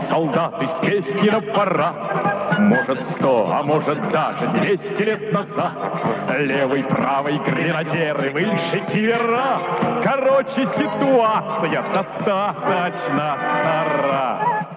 солдаты с песни на парад. Может, сто, а может даже двести лет назад Левый, правый, гренадеры, выше кивера Короче, ситуация достаточно стара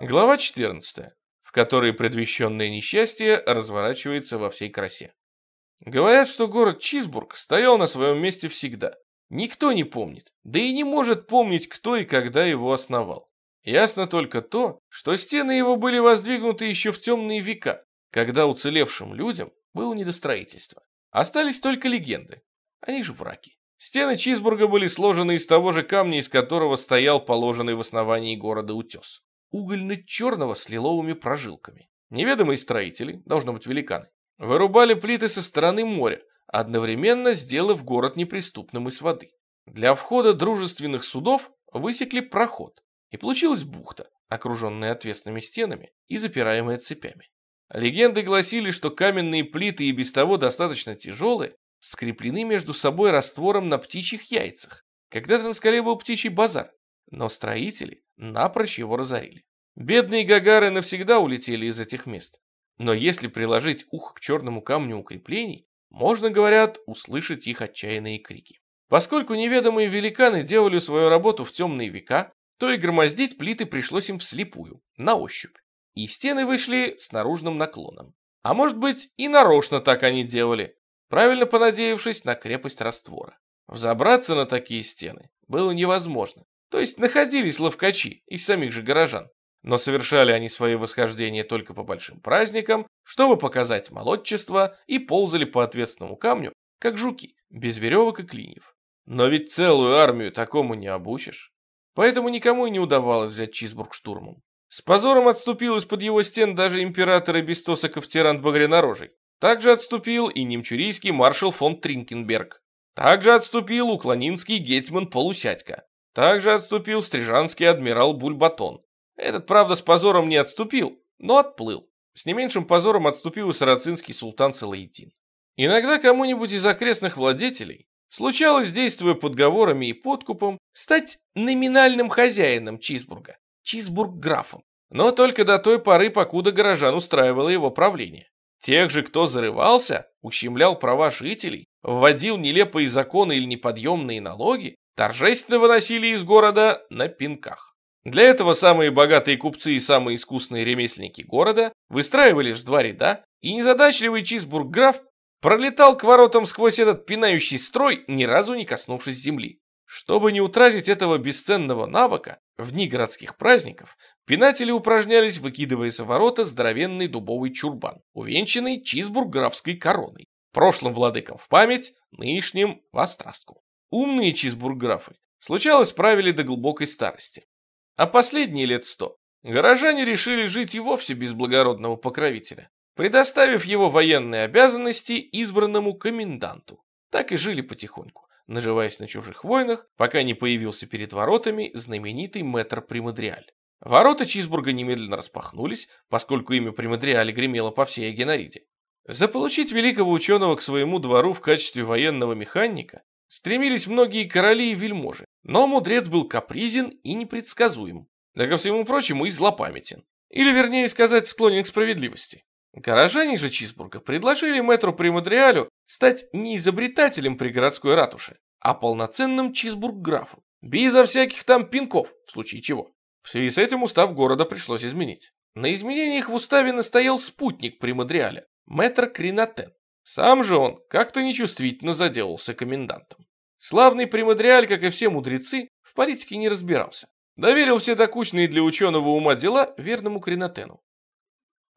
Глава 14, в которой предвещенное несчастье разворачивается во всей красе. Говорят, что город Чизбург стоял на своем месте всегда. Никто не помнит, да и не может помнить, кто и когда его основал. Ясно только то, что стены его были воздвигнуты еще в темные века, когда уцелевшим людям было не до строительства. Остались только легенды, они же враки. Стены Чизбурга были сложены из того же камня, из которого стоял положенный в основании города утес. Угольно-черного с лиловыми прожилками. Неведомые строители, должно быть великаны, вырубали плиты со стороны моря, одновременно сделав город неприступным из воды. Для входа дружественных судов высекли проход, и получилась бухта, окруженная отвесными стенами и запираемая цепями. Легенды гласили, что каменные плиты и без того достаточно тяжелые, скреплены между собой раствором на птичьих яйцах. Когда-то на скале был птичий базар, но строители напрочь его разорили. Бедные гагары навсегда улетели из этих мест. Но если приложить ухо к черному камню укреплений, можно, говорят, услышать их отчаянные крики. Поскольку неведомые великаны делали свою работу в темные века, то и громоздить плиты пришлось им вслепую, на ощупь. И стены вышли с наружным наклоном. А может быть, и нарочно так они делали, правильно понадеявшись на крепость раствора. Взобраться на такие стены было невозможно. То есть находились ловкачи из самих же горожан. Но совершали они свои восхождения только по большим праздникам, чтобы показать молодчество, и ползали по ответственному камню, как жуки, без веревок и клиньев. Но ведь целую армию такому не обучишь. Поэтому никому и не удавалось взять Чизбург штурмом. С позором отступил из-под его стен даже император Эбистосаков тиран Багрянорожий. Также отступил и немчурийский маршал фон Тринкенберг. Также отступил уклонинский гетьман Полусядько. Также отступил стрижанский адмирал Бульбатон. Этот, правда, с позором не отступил, но отплыл. С не меньшим позором отступил и сарацинский султан Салаидин. Иногда кому-нибудь из окрестных владетелей случалось, действуя подговорами и подкупом, стать номинальным хозяином Чизбурга, Чизбург-графом. Но только до той поры, покуда горожан устраивало его правление. Тех же, кто зарывался, ущемлял права жителей, вводил нелепые законы или неподъемные налоги, торжественно выносили из города на пинках. Для этого самые богатые купцы и самые искусные ремесленники города выстраивались в два ряда, и незадачливый Чизбург-граф пролетал к воротам сквозь этот пинающий строй, ни разу не коснувшись земли. Чтобы не утратить этого бесценного навыка, в дни городских праздников пинатели упражнялись, выкидывая за ворота здоровенный дубовый чурбан, увенчанный чизбург-графской короной, прошлым владыкам в память, нынешним в острастку. Умные чизбург-графы, случалось, правили до глубокой старости. А последние лет сто горожане решили жить и вовсе без благородного покровителя, предоставив его военные обязанности избранному коменданту. Так и жили потихоньку, наживаясь на чужих войнах, пока не появился перед воротами знаменитый мэтр Примадриаль. Ворота Чизбурга немедленно распахнулись, поскольку имя Примадриаля гремело по всей Агенариде. Заполучить великого ученого к своему двору в качестве военного механика стремились многие короли и вельможи, но мудрец был капризен и непредсказуем, да ко всему прочему и злопамятен. Или, вернее сказать, склонен к справедливости. Горожане же Чизбурга предложили мэтру Премадриалю стать не изобретателем при городской ратуше, а полноценным Чизбург-графом, безо всяких там пинков, в случае чего. В связи с этим устав города пришлось изменить. На изменениях в уставе настоял спутник Премадриаля, мэтр Кринатен. Сам же он как-то нечувствительно заделался комендантом. Славный Примадриаль, как и все мудрецы, в политике не разбирался. Доверил все докучные для ученого ума дела верному Кринотену.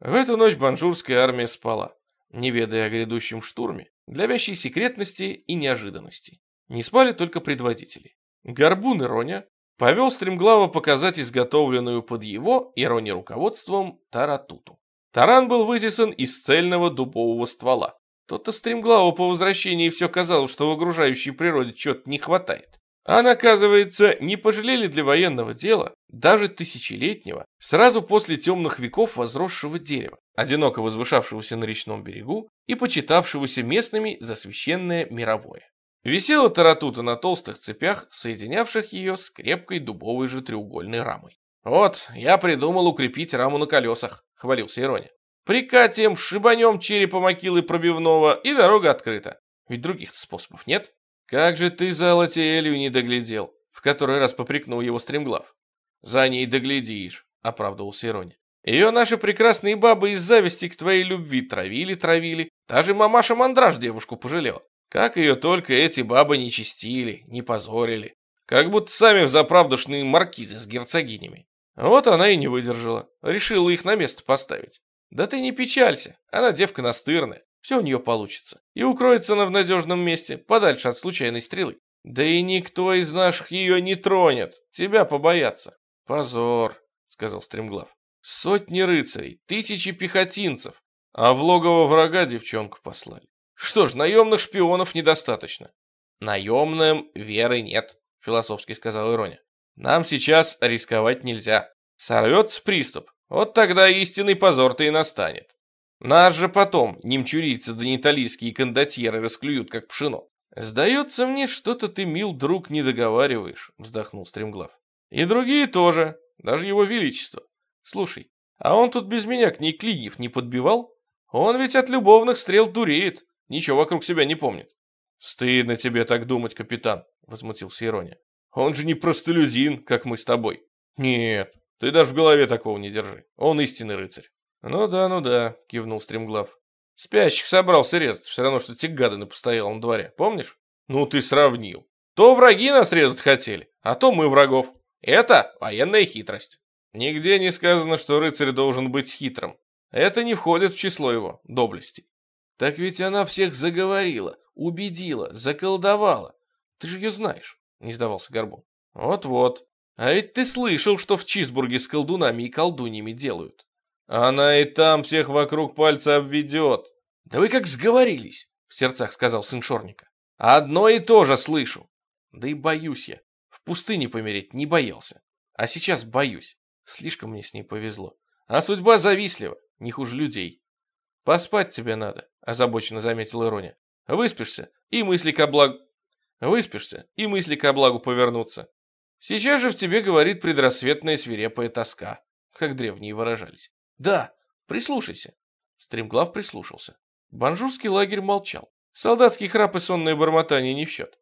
В эту ночь банжурская армия спала, не ведая о грядущем штурме, для вящей секретности и неожиданности. Не спали только предводители. Горбун Ироня повел стремглаво показать изготовленную под его, Ироне руководством, таратуту. Таран был вытесан из цельного дубового ствола. То-то стремглаву по возвращении все казалось, что в окружающей природе чего-то не хватает. А оказывается, не пожалели для военного дела даже тысячелетнего, сразу после темных веков возросшего дерева, одиноко возвышавшегося на речном берегу и почитавшегося местными за священное мировое. Висела таратута на толстых цепях, соединявших ее с крепкой дубовой же треугольной рамой. «Вот, я придумал укрепить раму на колесах», — хвалился Ирония. «Прикатием, шибанем черепом Акилы пробивного, и дорога открыта. Ведь других способов нет». «Как же ты за Латиэлью не доглядел?» — в который раз попрекнул его стремглав. «За ней доглядишь», — оправдывался Ирония. «Ее наши прекрасные бабы из зависти к твоей любви травили-травили. Даже мамаша Мандраж девушку пожалела. Как ее только эти бабы не чистили, не позорили. Как будто сами взаправдушные маркизы с герцогинями. Вот она и не выдержала. Решила их на место поставить. Да ты не печалься, она девка настырная. Все у нее получится. И укроется она в надежном месте, подальше от случайной стрелы. Да и никто из наших ее не тронет. Тебя побоятся. Позор, сказал Стремглав. Сотни рыцарей, тысячи пехотинцев. А в логово врага девчонку послали. Что ж, наемных шпионов недостаточно. Наемным веры нет, философски сказал Ироня. Нам сейчас рисковать нельзя. Сорвется приступ, вот тогда истинный позор-то и настанет. Нас же потом немчурийцы да неталийские кондотьеры расклюют, как пшено. Сдается мне, что-то ты, мил друг, не договариваешь, вздохнул Стремглав. И другие тоже, даже его величество. Слушай, а он тут без меня к ней клиньев не подбивал? Он ведь от любовных стрел дуреет, ничего вокруг себя не помнит. Стыдно тебе так думать, капитан, возмутился Ирония. Он же не простолюдин, как мы с тобой. Нет, ты даже в голове такого не держи. Он истинный рыцарь. Ну да, ну да, кивнул Стремглав. Спящих собрался резать, все равно, что те гады на постоялом дворе, помнишь? Ну ты сравнил. То враги нас резать хотели, а то мы врагов. Это военная хитрость. Нигде не сказано, что рыцарь должен быть хитрым. Это не входит в число его доблестей. Так ведь она всех заговорила, убедила, заколдовала. Ты же ее знаешь. — не сдавался Горбун. «Вот-вот. А ведь ты слышал, что в Чизбурге с колдунами и колдуньями делают. Она и там всех вокруг пальца обведет». «Да вы как сговорились», — в сердцах сказал сын Шорника. «Одно и то же слышу. Да и боюсь я. В пустыне помереть не боялся. А сейчас боюсь. Слишком мне с ней повезло. А судьба завистлива, не хуже людей». «Поспать тебе надо», — озабоченно заметил Ирония. «Выспишься, и мысли ко благу...» Выспишься, и мысли ко благу повернутся. Сейчас же в тебе говорит предрассветная свирепая тоска, как древние выражались. Да, прислушайся. Стремглав прислушался. Банжурский лагерь молчал. Солдатский храп и сонное бормотание не в счет.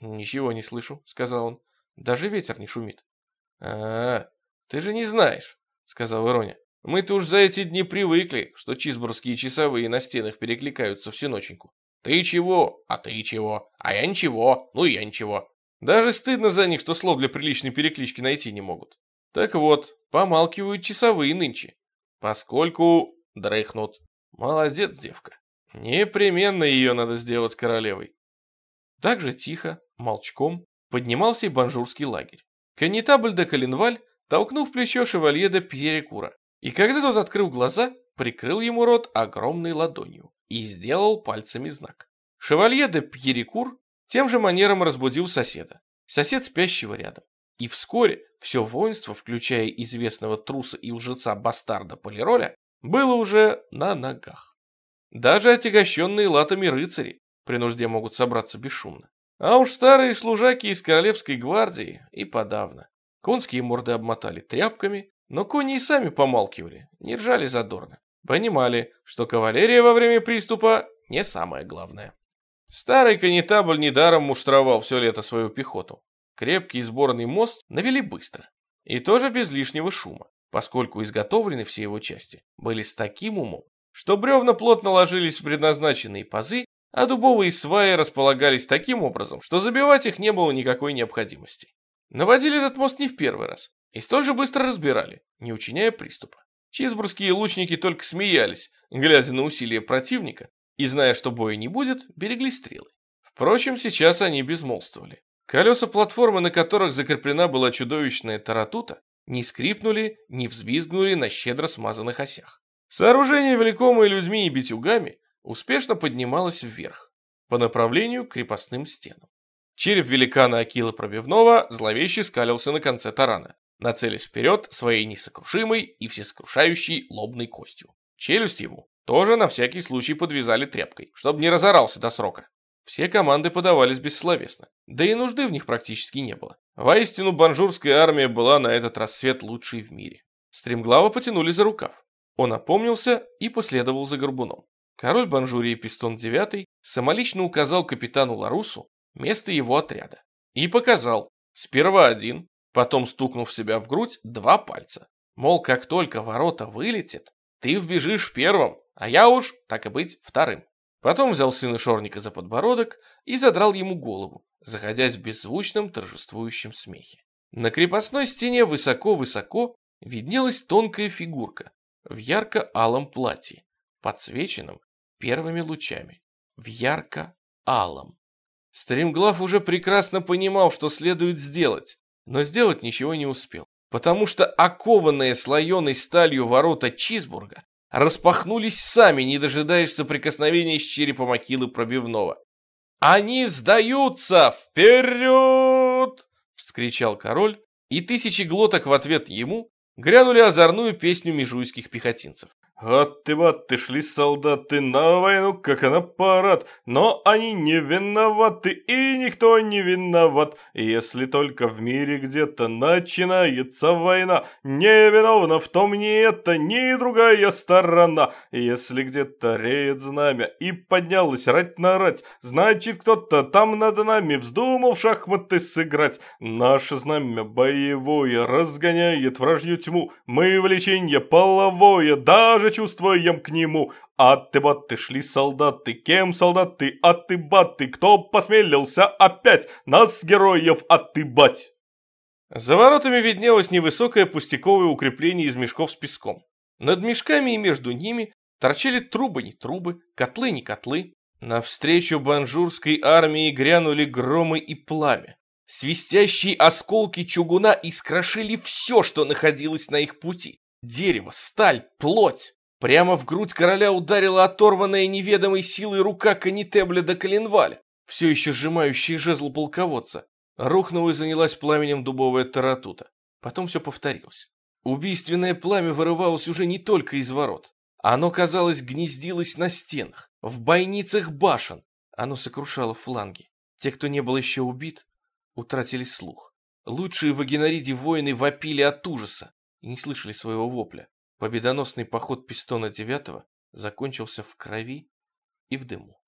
«Ничего не слышу», — сказал он. «Даже ветер не шумит». «А, ты же не знаешь», — сказал Ироня. «Мы-то уж за эти дни привыкли, что чизбургские часовые на стенах перекликаются всеноченьку. Ты чего? А ты чего? А я ничего. Ну я ничего. Даже стыдно за них, что слов для приличной переклички найти не могут. Так вот, помалкивают часовые нынче. Поскольку дрыхнут. Молодец, девка. Непременно ее надо сделать королевой. Так же тихо, молчком, поднимался и банжурский лагерь. Канитабль де Калинваль толкнув плечо шевалье де Пьерекура, и когда тот открыл глаза, прикрыл ему рот огромной ладонью и сделал пальцами знак. Шевалье де Пьерикур тем же манером разбудил соседа, сосед спящего рядом. И вскоре все воинство, включая известного труса и лжеца бастарда Полироля, было уже на ногах. Даже отягощенные латами рыцари при нужде могут собраться бесшумно. А уж старые служаки из королевской гвардии и подавно. Конские морды обмотали тряпками, но кони и сами помалкивали, не ржали задорно. Понимали, что кавалерия во время приступа не самое главное. Старый конетабль недаром муштровал все лето свою пехоту. Крепкий сборный мост навели быстро. И тоже без лишнего шума, поскольку изготовлены все его части были с таким умом, что бревна плотно ложились в предназначенные пазы, а дубовые сваи располагались таким образом, что забивать их не было никакой необходимости. Наводили этот мост не в первый раз, и столь же быстро разбирали, не учиняя приступа. Чизбургские лучники только смеялись, глядя на усилия противника, и, зная, что боя не будет, берегли стрелы. Впрочем, сейчас они безмолвствовали. Колеса платформы, на которых закреплена была чудовищная таратута, не скрипнули, не взвизгнули на щедро смазанных осях. Сооружение, влекомое людьми и битюгами, успешно поднималось вверх, по направлению к крепостным стенам. Череп великана Акила Пробивного зловеще скалился на конце тарана нацелясь вперед своей несокрушимой и всесокрушающей лобной костью. Челюсть ему тоже на всякий случай подвязали тряпкой, чтобы не разорался до срока. Все команды подавались бессловесно, да и нужды в них практически не было. Воистину, банжурская армия была на этот рассвет лучшей в мире. Стремглава потянули за рукав. Он опомнился и последовал за горбуном. Король Банжурии Пистон IX самолично указал капитану Ларусу место его отряда. И показал, сперва один, потом стукнув себя в грудь, два пальца. Мол, как только ворота вылетит, ты вбежишь первым, а я уж, так и быть, вторым. Потом взял сына Шорника за подбородок и задрал ему голову, заходясь в беззвучном торжествующем смехе. На крепостной стене высоко-высоко виднелась тонкая фигурка в ярко-алом платье, подсвеченном первыми лучами. В ярко-алом. Стремглав уже прекрасно понимал, что следует сделать, но сделать ничего не успел, потому что окованные слоеной сталью ворота Чизбурга распахнулись сами, не дожидаясь соприкосновения с черепом Акилы Пробивного. «Они сдаются! Вперед!» — вскричал король, и тысячи глоток в ответ ему грянули озорную песню межуйских пехотинцев. Отты-батты шли солдаты на войну, как на парад, но они не виноваты, и никто не виноват. Если только в мире где-то начинается война, не виновна в том ни эта, ни другая сторона. Если где-то реет знамя и поднялась рать на рать, значит кто-то там над нами вздумал в шахматы сыграть. Наше знамя боевое разгоняет вражью тьму, мы влеченье половое, даже же чувствуем к нему. А ты баты шли солдаты, кем солдаты, а ты баты, кто посмелился опять нас, героев, отыбать? За воротами виднелось невысокое пустяковое укрепление из мешков с песком. Над мешками и между ними торчали трубы не трубы, котлы не котлы. Навстречу банжурской армии грянули громы и пламя. Свистящие осколки чугуна искрошили все, что находилось на их пути. Дерево, сталь, плоть. Прямо в грудь короля ударила оторванная неведомой силой рука канитебля до коленваля, все еще сжимающая жезл полководца. Рухнула и занялась пламенем дубовая таратута. Потом все повторилось. Убийственное пламя вырывалось уже не только из ворот. Оно, казалось, гнездилось на стенах, в бойницах башен. Оно сокрушало фланги. Те, кто не был еще убит, утратили слух. Лучшие в Агенариде воины вопили от ужаса и не слышали своего вопля. Победоносный поход Пистона IX закончился в крови и в дыму.